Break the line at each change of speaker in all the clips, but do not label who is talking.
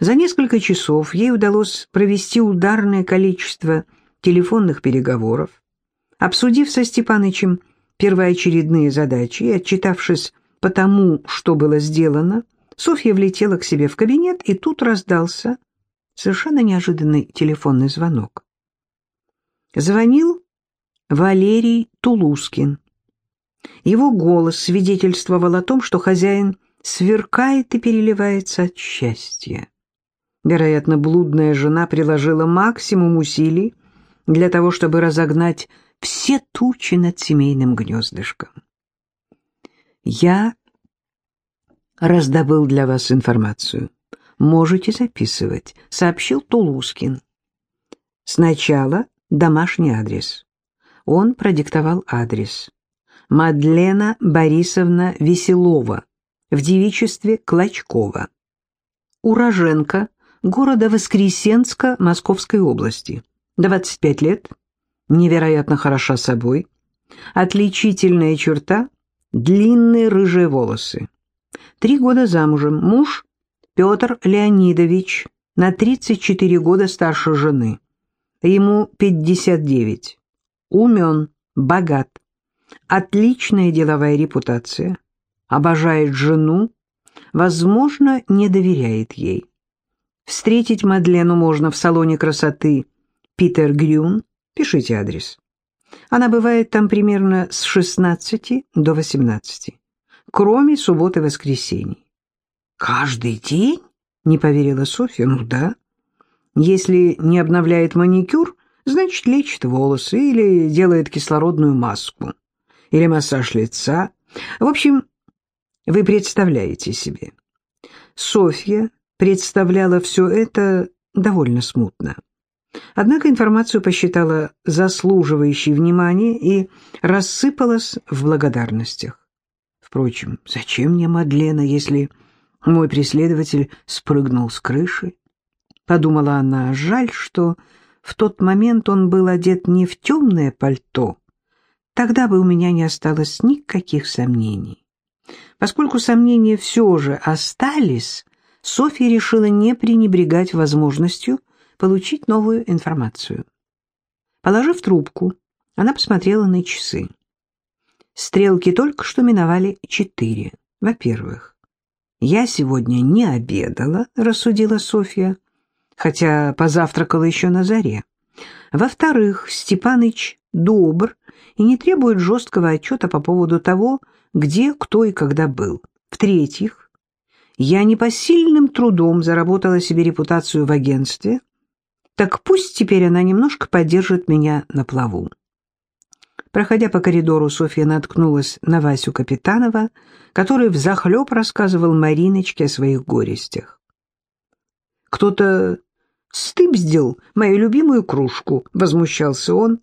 За несколько часов ей удалось провести ударное количество телефонных переговоров, обсудив со Степанычем первоочередные задачи и отчитавшись по тому, что было сделано, Софья влетела к себе в кабинет, и тут раздался совершенно неожиданный телефонный звонок. Звонил Валерий Тулускин. Его голос свидетельствовал о том, что хозяин сверкает и переливается от счастья. Вероятно, блудная жена приложила максимум усилий для того, чтобы разогнать все тучи над семейным гнездышком. «Я раздобыл для вас информацию. Можете записывать», — сообщил Тулускин. Сначала домашний адрес. Он продиктовал адрес. Мадлена Борисовна Веселова, в девичестве Клочкова. Уроженка города Воскресенска Московской области. 25 лет, невероятно хороша собой. Отличительная черта – длинные рыжие волосы. Три года замужем, муж Петр Леонидович, на 34 года старше жены. Ему 59. Умен, богат, отличная деловая репутация, обожает жену, возможно, не доверяет ей. Встретить Мадлену можно в салоне красоты Питер Грюн, пишите адрес. Она бывает там примерно с 16 до 18, кроме субботы и воскресений. «Каждый день?» — не поверила Софья. «Ну да. Если не обновляет маникюр, значит, лечит волосы или делает кислородную маску, или массаж лица. В общем, вы представляете себе. Софья представляла все это довольно смутно. Однако информацию посчитала заслуживающей внимания и рассыпалась в благодарностях. Впрочем, зачем мне Мадлена, если мой преследователь спрыгнул с крыши? Подумала она, жаль, что в тот момент он был одет не в темное пальто. Тогда бы у меня не осталось никаких сомнений. Поскольку сомнения все же остались, Софья решила не пренебрегать возможностью получить новую информацию. Положив трубку, она посмотрела на часы. Стрелки только что миновали четыре. Во-первых, «Я сегодня не обедала», — рассудила Софья, хотя позавтракала еще на заре. Во-вторых, Степаныч добр и не требует жесткого отчета по поводу того, где, кто и когда был. В-третьих, я непосильным трудом заработала себе репутацию в агентстве, так пусть теперь она немножко поддержит меня на плаву. Проходя по коридору, Софья наткнулась на Васю Капитанова, который взахлеб рассказывал Мариночке о своих горестях. «Кто-то стыбздил мою любимую кружку», — возмущался он,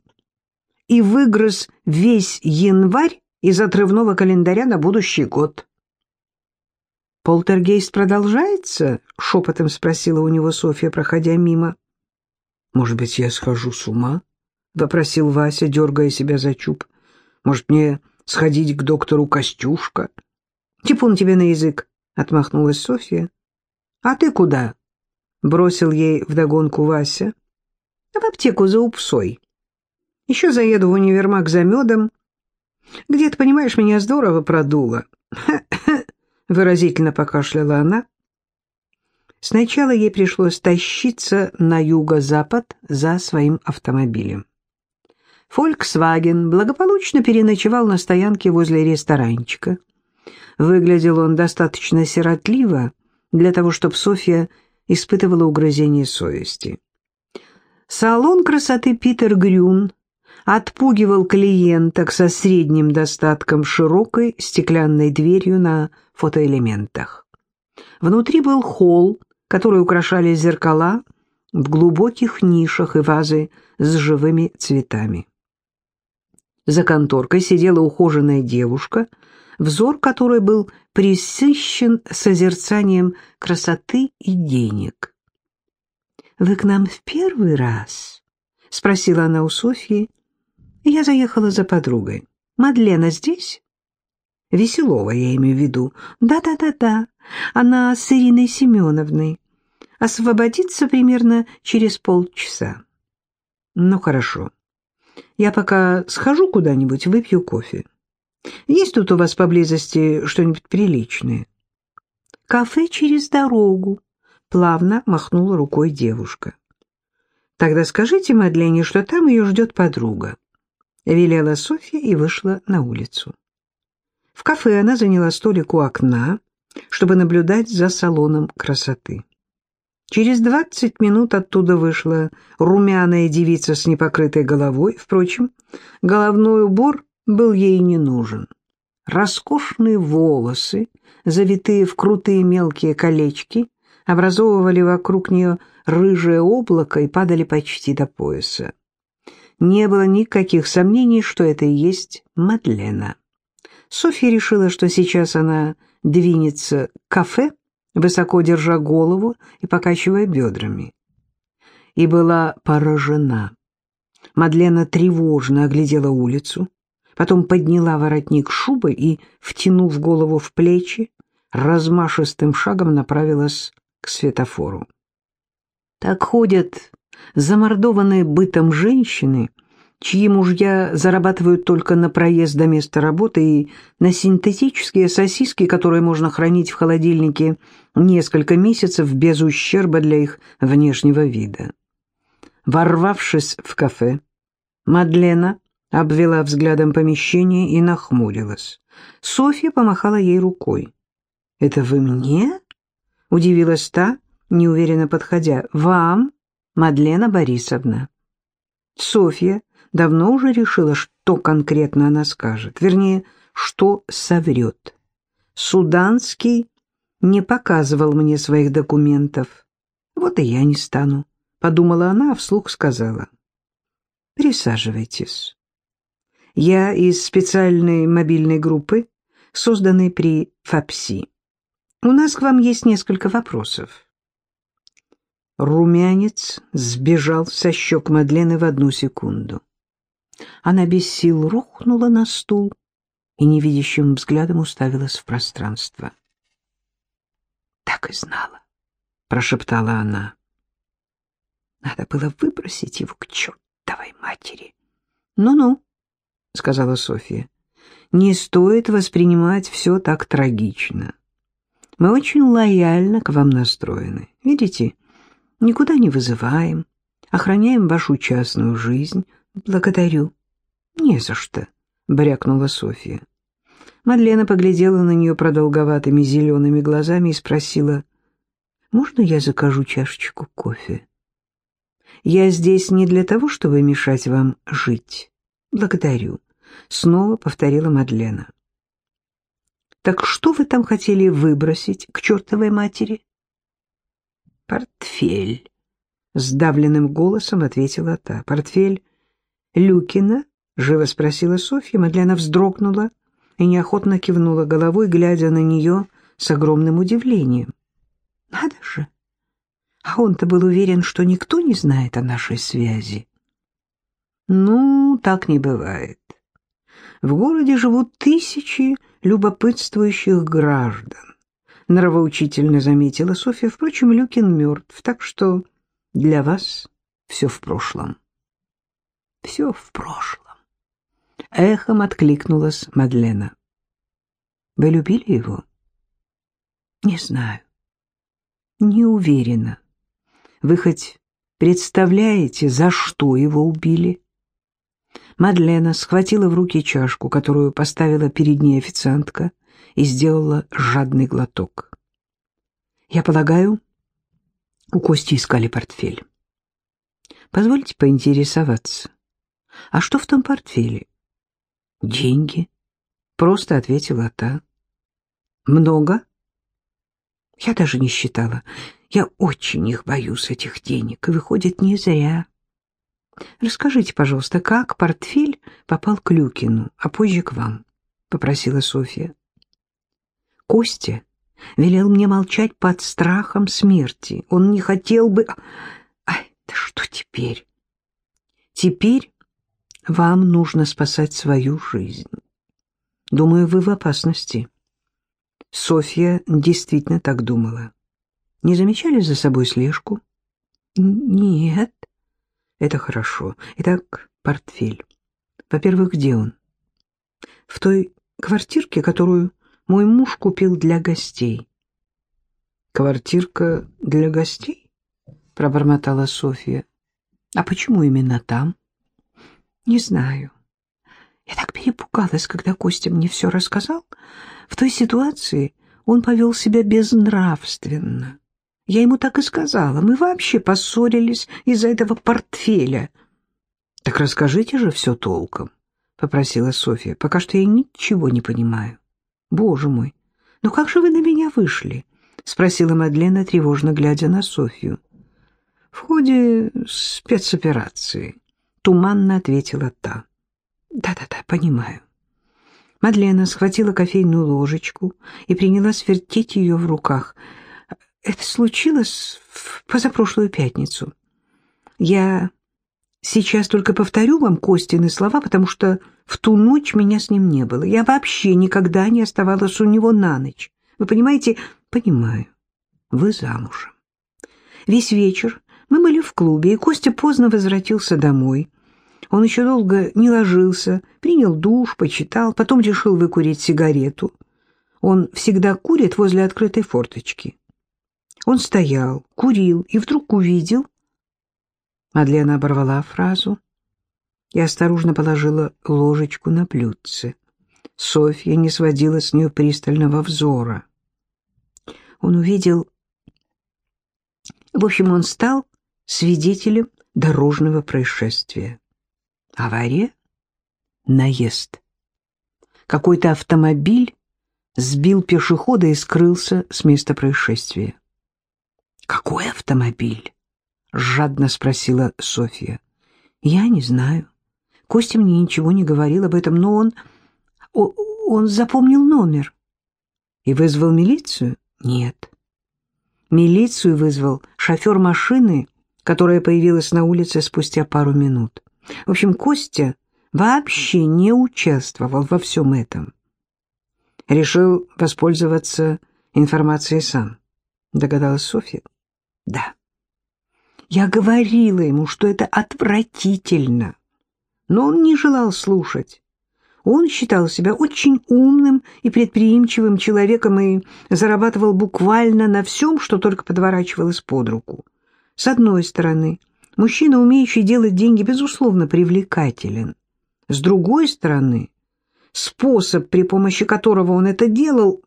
и выгрыз весь январь из отрывного календаря на будущий год. «Полтергейст продолжается?» — шепотом спросила у него Софья, проходя мимо. «Может быть, я схожу с ума?» — вопросил Вася, дергая себя за чуб. «Может, мне сходить к доктору Костюшка?» «Типун тебе на язык!» — отмахнулась Софья. «А ты куда?» — бросил ей вдогонку Вася. «В аптеку за упсой. Еще заеду в универмаг за медом. Где-то, понимаешь, меня здорово продуло». Выразительно покашляла она. Сначала ей пришлось тащиться на юго-запад за своим автомобилем. «Фольксваген» благополучно переночевал на стоянке возле ресторанчика. Выглядел он достаточно сиротливо для того, чтобы Софья испытывала угрызение совести. Салон красоты «Питер Грюн» отпугивал клиенток со средним достатком широкой стеклянной дверью на фотоэлементах. Внутри был холл которые украшали зеркала в глубоких нишах и вазы с живыми цветами. За конторкой сидела ухоженная девушка, взор которой был присыщен созерцанием красоты и денег. «Вы к нам в первый раз?» — спросила она у Софьи. «Я заехала за подругой. Мадлена здесь?» «Веселова, я имею в виду. Да-да-да-да. Она с Ириной Семеновной. освободиться примерно через полчаса. Ну, хорошо. Я пока схожу куда-нибудь, выпью кофе. Есть тут у вас поблизости что-нибудь приличное? Кафе через дорогу, плавно махнула рукой девушка. Тогда скажите Мадлене, что там ее ждет подруга. Велела Софья и вышла на улицу. В кафе она заняла столик у окна, чтобы наблюдать за салоном красоты. Через двадцать минут оттуда вышла румяная девица с непокрытой головой. Впрочем, головной убор был ей не нужен. Роскошные волосы, завитые в крутые мелкие колечки, образовывали вокруг нее рыжее облако и падали почти до пояса. Не было никаких сомнений, что это и есть Мадлена. Софья решила, что сейчас она двинется к кафе, высоко держа голову и покачивая бедрами. И была поражена. Мадлена тревожно оглядела улицу, потом подняла воротник шубы и, втянув голову в плечи, размашистым шагом направилась к светофору. Так ходят замордованные бытом женщины, чьи мужья зарабатывают только на проезд до места работы и на синтетические сосиски, которые можно хранить в холодильнике несколько месяцев без ущерба для их внешнего вида. Ворвавшись в кафе, Мадлена обвела взглядом помещение и нахмурилась. Софья помахала ей рукой. «Это вы мне?» — удивилась та, неуверенно подходя. «Вам, Мадлена Борисовна». Софья давно уже решила, что конкретно она скажет, вернее, что соврет. Суданский не показывал мне своих документов. Вот и я не стану, подумала она, а вслух сказала. Присаживайтесь. Я из специальной мобильной группы, созданной при ФАПСИ. У нас к вам есть несколько вопросов. Румянец сбежал со щек Мадлены в одну секунду. Она без сил рухнула на стул и невидящим взглядом уставилась в пространство. «Так и знала», — прошептала она. «Надо было выбросить его к чертовой матери». «Ну-ну», — сказала Софья, — «не стоит воспринимать все так трагично. Мы очень лояльно к вам настроены. Видите, никуда не вызываем, охраняем вашу частную жизнь. Благодарю. Не за что, брякнула Софья. Мадлена поглядела на нее продолговатыми зелеными глазами и спросила, «Можно я закажу чашечку кофе?» «Я здесь не для того, чтобы мешать вам жить. Благодарю», — снова повторила Мадлена. «Так что вы там хотели выбросить к чертовой матери?» «Портфель», — сдавленным голосом ответила та. «Портфель Люкина?» — живо спросила Софья. Мадлена вздрогнула и неохотно кивнула головой, глядя на нее с огромным удивлением. «Надо же! А он-то был уверен, что никто не знает о нашей связи». «Ну, так не бывает. В городе живут тысячи любопытствующих граждан», — нравоучительно заметила Софья. «Впрочем, Люкин мертв, так что для вас все в прошлом». «Все в прошлом». Эхом откликнулась Мадлена. «Вы любили его?» «Не знаю. Не уверена. Вы хоть представляете, за что его убили?» Мадлена схватила в руки чашку, которую поставила перед ней официантка, и сделала жадный глоток. «Я полагаю, у Кости искали портфель. Позвольте поинтересоваться, а что в том портфеле?» «Деньги», — просто ответила та. «Много?» «Я даже не считала. Я очень их боюсь, этих денег, и выходит, не зря. Расскажите, пожалуйста, как портфель попал к Люкину, а позже к вам?» — попросила Софья. «Костя велел мне молчать под страхом смерти. Он не хотел бы... Ай, да что теперь?» «Теперь вам нужно спасать свою жизнь. Думаю, вы в опасности. Софья действительно так думала. Не замечали за собой слежку? Нет. Это хорошо. Итак, портфель. Во-первых, где он? В той квартирке, которую мой муж купил для гостей.
Квартирка для гостей? Пробормотала Софья.
А почему именно там? Не знаю. Я так перепугалась, когда Костя мне все рассказал. В той ситуации он повел себя безнравственно. Я ему так и сказала. Мы вообще поссорились из-за этого портфеля. — Так расскажите же все толком, — попросила Софья. — Пока что я ничего не понимаю. — Боже мой, ну как же вы на меня вышли? — спросила Мадлена, тревожно глядя на Софью. — В ходе спецоперации, — туманно ответила та. Да-да-да, понимаю. Мадлена схватила кофейную ложечку и принялась вертеть ее в руках. Это случилось в позапрошлую пятницу. Я сейчас только повторю вам Костины слова, потому что в ту ночь меня с ним не было. Я вообще никогда не оставалась у него на ночь. Вы понимаете? Понимаю. Вы замужем. Весь вечер мы были в клубе, и Костя поздно возвратился домой. Он еще долго не ложился, принял душ, почитал, потом решил выкурить сигарету. Он всегда курит возле открытой форточки. Он стоял, курил и вдруг увидел... Мадлена оборвала фразу и осторожно положила ложечку на блюдце. Софья не сводила с нее пристального взора. Он увидел... В общем, он стал свидетелем дорожного происшествия. Авария? Наезд. Какой-то автомобиль сбил пешехода и скрылся с места происшествия. «Какой автомобиль?» — жадно спросила Софья. «Я не знаю. Костя мне ничего не говорил об этом, но он... он запомнил номер». «И вызвал милицию?» «Нет». Милицию вызвал шофер машины, которая появилась на улице спустя пару минут. В общем, Костя вообще не участвовал во всем этом. Решил воспользоваться информацией сам. Догадалась Софья? Да. Я говорила ему, что это отвратительно, но он не желал слушать. Он считал себя очень умным и предприимчивым человеком и зарабатывал буквально на всем, что только подворачивалось под руку. С одной стороны, Мужчина, умеющий делать деньги, безусловно, привлекателен. С другой стороны, способ, при помощи которого он это делал,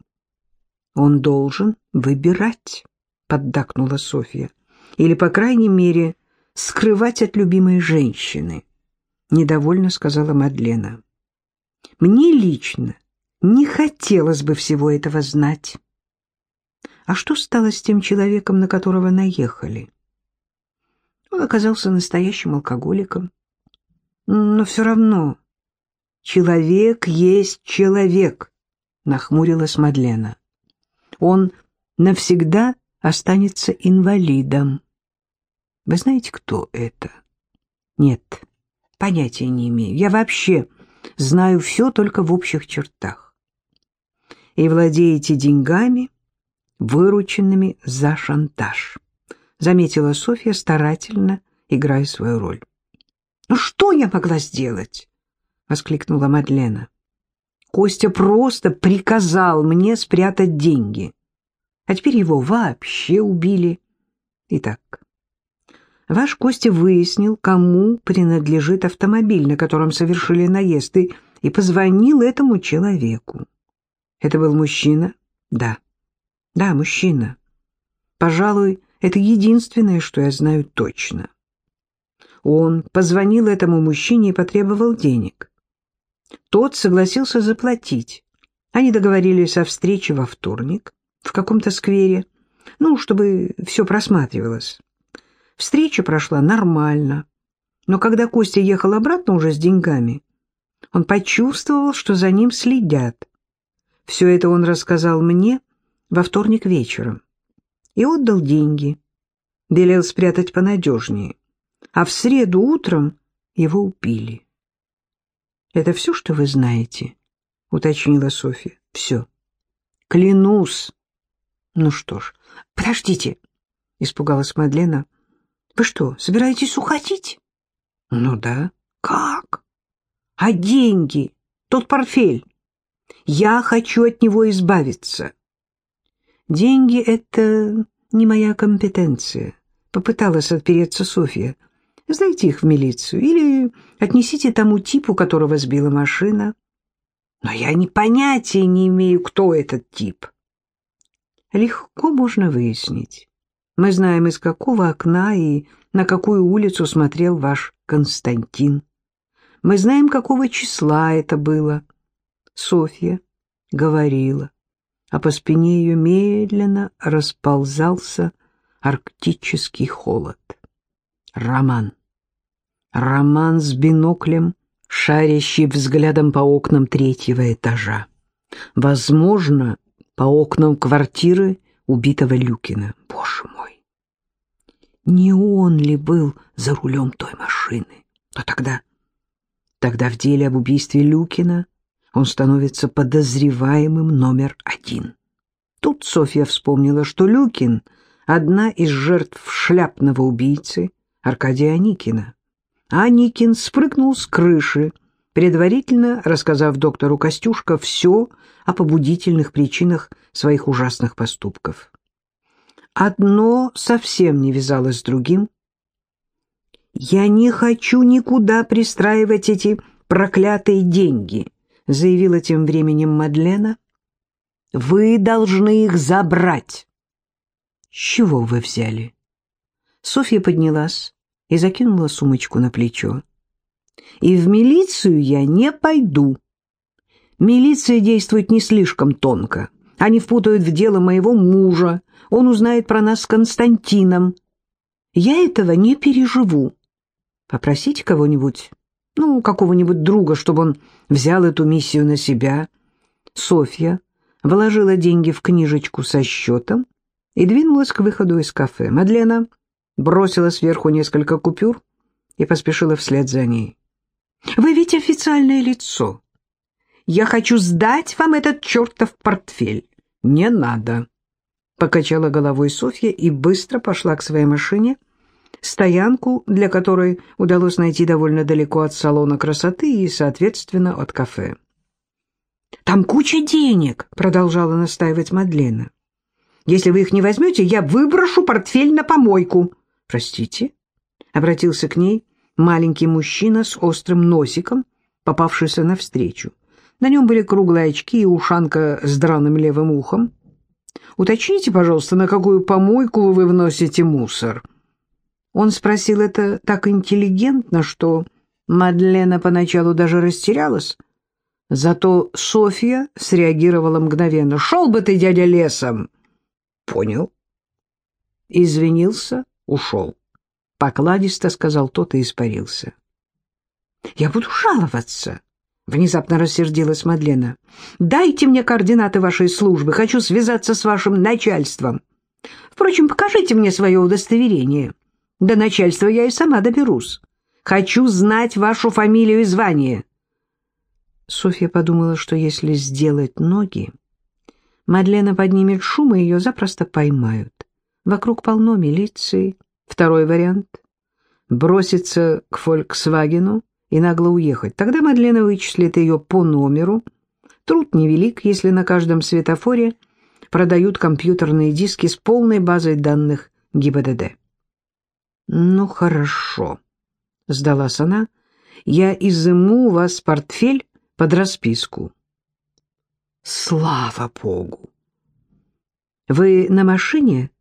он должен выбирать, поддакнула Софья. Или, по крайней мере, скрывать от любимой женщины, недовольно сказала Мадлена. Мне лично не хотелось бы всего этого знать. А что стало с тем человеком, на которого наехали? Он оказался настоящим алкоголиком. Но все равно человек есть человек, нахмурилась Мадлена. Он навсегда останется инвалидом. Вы знаете, кто это? Нет, понятия не имею. Я вообще знаю все только в общих чертах. И владеете деньгами, вырученными за шантаж заметила Софья, старательно играя свою роль. «Ну что я могла сделать?» — воскликнула Мадлена. «Костя просто приказал мне спрятать деньги, а теперь его вообще убили. Итак, ваш Костя выяснил, кому принадлежит автомобиль, на котором совершили наезд, и, и позвонил этому человеку. Это был мужчина? Да. Да, мужчина. Пожалуй, это единственное, что я знаю точно. Он позвонил этому мужчине и потребовал денег. Тот согласился заплатить. Они договорились о встрече во вторник в каком-то сквере, ну, чтобы все просматривалось. Встреча прошла нормально, но когда Костя ехал обратно уже с деньгами, он почувствовал, что за ним следят. Все это он рассказал мне во вторник вечером и отдал деньги. Велел спрятать понадежнее. А в среду утром его убили. «Это все, что вы знаете?» — уточнила Софья. «Все. Клянусь». «Ну что ж, подождите». испугалась Мадлена. Вы что, собираетесь уходить? Ну да. Как? А деньги? Тот портфель? Я хочу от него избавиться. Деньги — это не моя компетенция. Попыталась отпереться Софья. Сдайте их в милицию или отнесите тому типу, которого сбила машина. Но я ни понятия не имею, кто этот тип. Легко можно выяснить. Мы знаем, из какого окна и на какую улицу смотрел ваш Константин. Мы знаем, какого числа это было. Софья говорила, а по спине ее медленно расползался арктический холод. Роман. Роман с биноклем, шарящий взглядом по окнам третьего этажа. Возможно, по окнам квартиры убитого Люкина. Боже мой! Не он ли был за рулем той машины? Но тогда... Тогда в деле об убийстве Люкина он становится подозреваемым номер один. Тут Софья вспомнила, что Люкин — одна из жертв шляпного убийцы Аркадия Аникина. А Аникин спрыгнул с крыши, предварительно рассказав доктору Костюшко все о побудительных причинах своих ужасных поступков. Одно совсем не вязалось с другим. «Я не хочу никуда пристраивать эти проклятые деньги», заявила тем временем Мадлена. «Вы должны их забрать». «С чего вы взяли?» Софья поднялась и закинула сумочку на плечо. «И в милицию я не пойду. Милиция действует не слишком тонко. Они впутают в дело моего мужа. Он узнает про нас с Константином. Я этого не переживу. Попросите кого-нибудь, ну, какого-нибудь друга, чтобы он взял эту миссию на себя. Софья вложила деньги в книжечку со счетом и двинулась к выходу из кафе. Мадлена бросила сверху несколько купюр и поспешила вслед за ней. «Вы ведь официальное лицо. Я хочу сдать вам этот чертов портфель». «Не надо», — покачала головой Софья и быстро пошла к своей машине, стоянку, для которой удалось найти довольно далеко от салона красоты и, соответственно, от кафе. «Там куча денег», — продолжала настаивать Мадлена. «Если вы их не возьмете, я выброшу портфель на помойку». «Простите?» — обратился к ней маленький мужчина с острым носиком, попавшийся навстречу. На нем были круглые очки и ушанка с драным левым ухом. «Уточните, пожалуйста, на какую помойку вы вносите мусор?» Он спросил это так интеллигентно, что Мадлена поначалу даже растерялась. Зато Софья среагировала мгновенно. «Шел бы ты, дядя, лесом!» «Понял». Извинился, ушел. Покладисто сказал тот и испарился. «Я буду жаловаться», Внезапно рассердилась Мадлена. «Дайте мне координаты вашей службы. Хочу связаться с вашим начальством. Впрочем, покажите мне свое удостоверение. До начальства я и сама доберусь. Хочу знать вашу фамилию и звание». Софья подумала, что если сделать ноги, Мадлена поднимет шум, и ее запросто поймают. Вокруг полно милиции. Второй вариант — броситься к «Фольксвагену», и нагло уехать. Тогда Мадлена вычислит ее по номеру. Труд невелик, если на каждом светофоре продают компьютерные диски с полной базой данных ГИБДД. «Ну, хорошо», — сдалась она. «Я изыму у вас портфель под расписку». «Слава Богу!» «Вы на машине?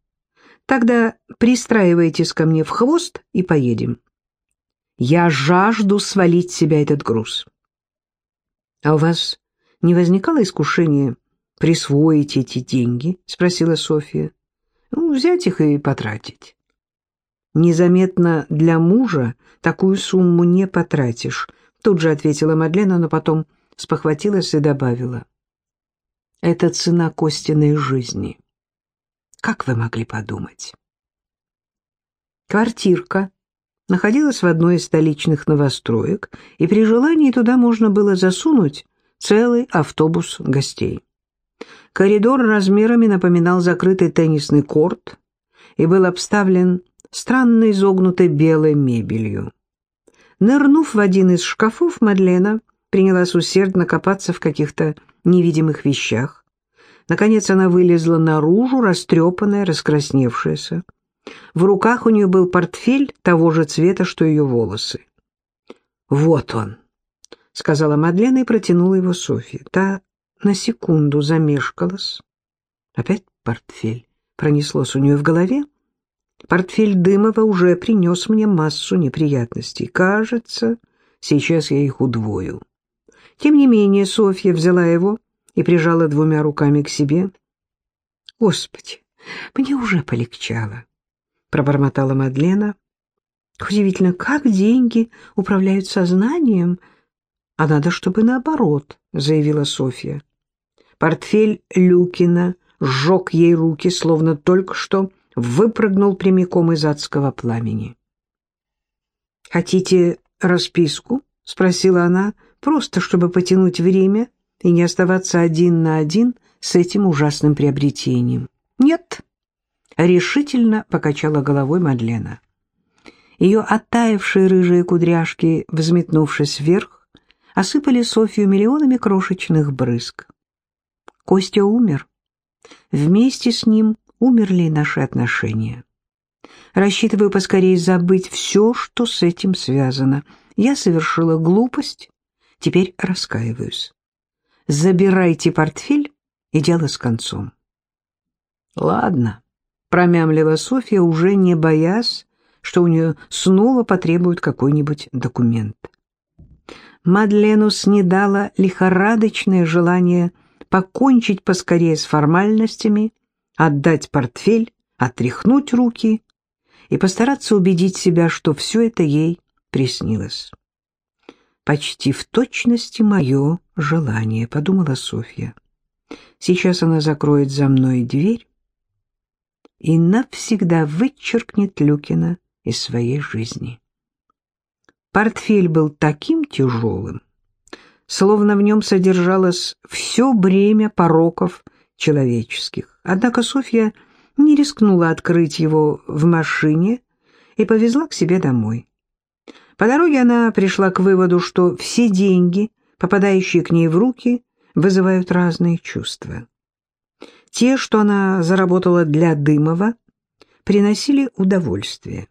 Тогда пристраивайтесь ко мне в хвост и поедем. Я жажду свалить с себя этот груз. А у вас не возникало искушения присвоить эти деньги? Спросила Софья. Ну, взять их и потратить. Незаметно для мужа такую сумму не потратишь, тут же ответила Мадлена, но потом спохватилась и добавила. Это цена Костиной жизни. Как вы могли подумать? Квартирка находилась в одной из столичных новостроек, и при желании туда можно было засунуть целый автобус гостей. Коридор размерами напоминал закрытый теннисный корт, и был обставлен странной изогнутой белой мебелью. Нырнув в один из шкафов, Мадлена принялась усердно копаться в каких-то невидимых вещах. Наконец она вылезла наружу, растрепанная, раскрасневшаяся. В руках у нее был портфель того же цвета, что ее волосы. «Вот он», — сказала Мадлена и протянула его Софье. Та на секунду замешкалась. Опять портфель пронеслось у нее в голове. Портфель Дымова уже принес мне массу неприятностей. Кажется, сейчас я их удвою. Тем не менее Софья взяла его и прижала двумя руками к себе. «Господи, мне уже полегчало», — пробормотала Мадлена. «Удивительно, как деньги управляют сознанием, а надо, чтобы наоборот», — заявила Софья. Портфель Люкина сжег ей руки, словно только что выпрыгнул прямиком из адского пламени. «Хотите расписку?» — спросила она, просто чтобы потянуть время и не оставаться один на один с этим ужасным приобретением. «Нет», — решительно покачала головой Мадлена. Ее оттаившие рыжие кудряшки, взметнувшись вверх, осыпали Софью миллионами крошечных брызг. Костя умер. Вместе с ним умерли наши отношения. Рассчитываю поскорее забыть все, что с этим связано. Я совершила глупость, теперь раскаиваюсь. Забирайте портфель и дело с концом. Ладно, промямлила Софья, уже не боясь, что у нее снова потребуют какой-нибудь документ. Мадлену снедало лихорадочное желание покончить поскорее с формальностями отдать портфель, отряхнуть руки и постараться убедить себя, что все это ей приснилось. «Почти в точности мое желание», — подумала Софья. «Сейчас она закроет за мной дверь и навсегда вычеркнет Люкина из своей жизни». Портфель был таким тяжелым, словно в нем содержалось все бремя пороков человеческих. Однако Софья не рискнула открыть его в машине и повезла к себе домой. По дороге она пришла к выводу, что все деньги, попадающие к ней в руки, вызывают разные чувства. Те, что она заработала для Дымова, приносили удовольствие.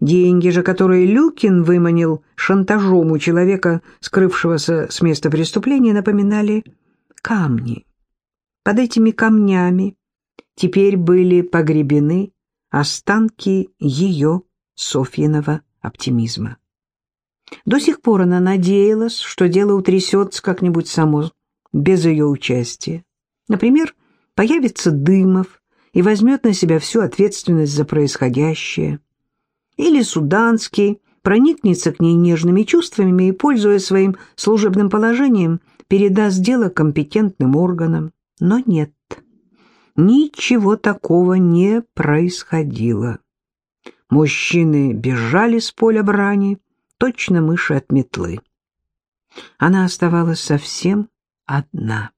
Деньги же, которые Люкин выманил шантажом у человека, скрывшегося с места преступления, напоминали камни. Под этими камнями теперь были погребены останки ее Софьиного оптимизма. До сих пор она надеялась, что дело утрясется как-нибудь само, без ее участия. Например, появится Дымов и возьмет на себя всю ответственность за происходящее. Или Суданский проникнется к ней нежными чувствами и, пользуясь своим служебным положением, передаст дело компетентным органам. Но нет, ничего такого не происходило. Мужчины бежали с поля брани, точно мыши от метлы. Она оставалась совсем одна.